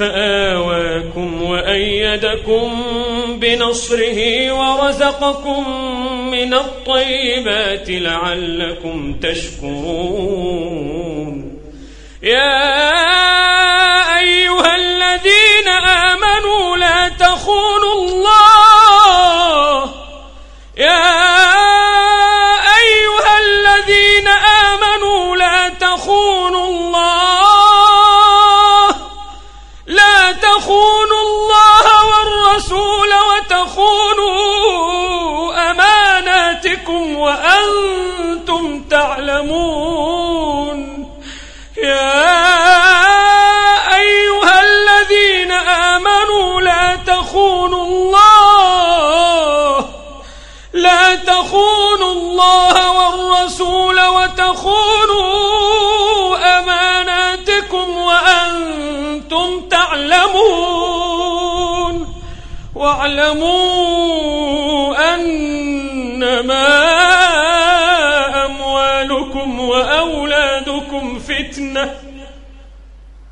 فآواكم وأيدكم بنصره ورزقكم من الطيبات لعلكم تشكرون. يا أيها الذين آمنوا وأنتم تعلمون يا أيها الذين آمنوا لا تخونوا الله لا تخونوا الله والرسول وتخونوا أماناتكم وأنتم تعلمون واعلموا أنما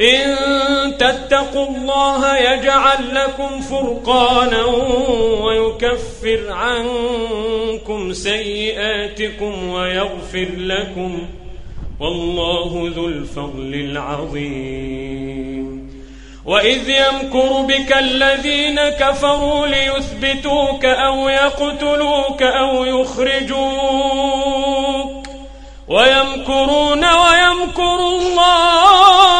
إن تتقوا الله يجعل لكم فرقانا ويكفر عنكم سيئاتكم ويغفر لكم والله ذو الفضل العظيم. وإذ يمكر بك الذين كفروا ليثبتوك أو يقتلوك أو يخرجوك. ويمكرون ويمكر الله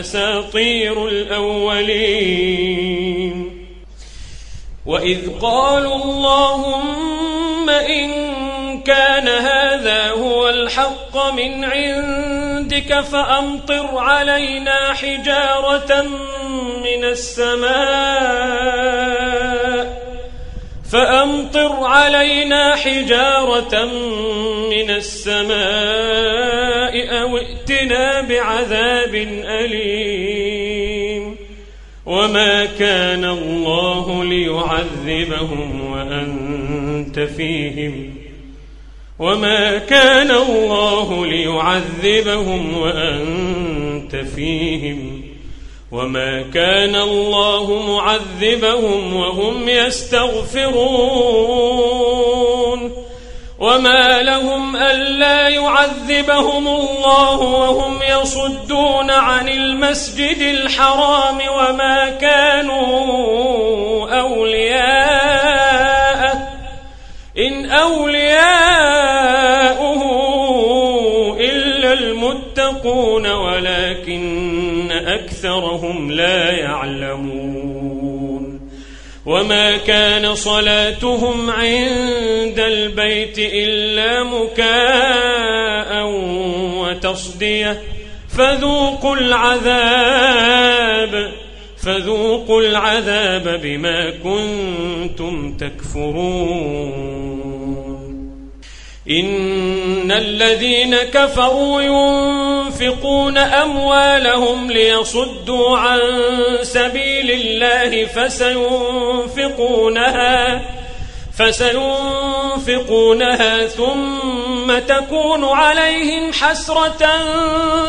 أساطير الأولين. وإذ قالوا اللهم إن كان هذا هو الحق من عندك فأمطر علينا حجارة من السماء. فأمطر علينا حجارة من السماء أو ائتنا بعذاب أليم. وما كان الله ليعذبهم وأنت فيهم. وما كان الله ليعذبهم وأنت فيهم. وما كان الله معذبهم وهم يستغفرون وما لهم ألا يعذبهم الله وهم يصدون عن المسجد الحرام وما كانوا أولياءه إن أولياؤه إلا المتقون ولكن أكثرهم لا يعلمون وما كان صلاتهم عند البيت إلا مكاء وتصدية. فذوقوا العذاب فذوقوا العذاب بما كنتم تكفرون. إن الذين كفروا ينفقون أموالهم ليصدوا عن سبيل الله فسينفقونها فسينفقونها ثم تكون عليهم حسرة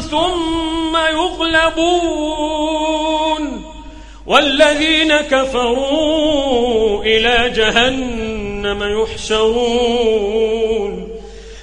ثم يغلبون. والذين كفروا إلى جهنم يحشرون.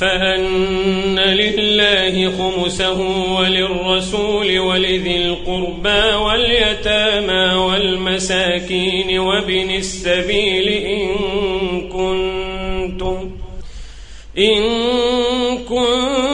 فأن لله خمسه وللرسول ولذي القربى واليتامى والمساكين وابن السبيل إن كنتم إن كنتم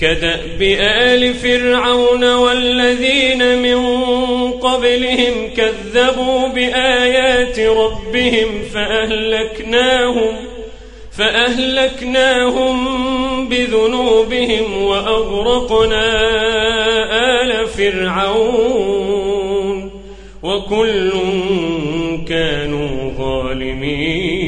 كدأب آل فرعون والذين من قبلهم كذبوا بآيات ربهم فأهلكناهم فأهلكناهم بذنوبهم وأغرقنا آل فرعون وكل كانوا ظالمين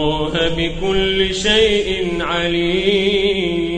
الله بكل شيء عليم.